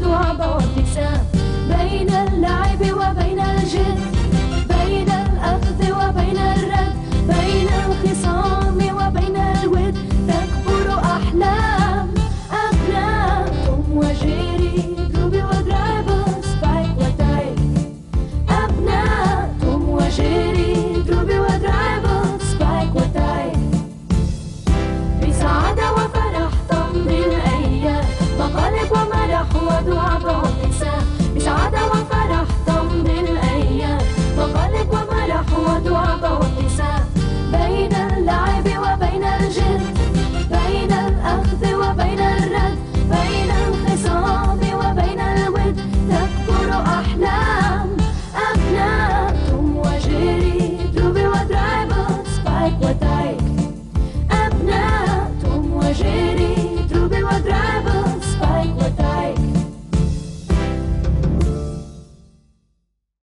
do Rambo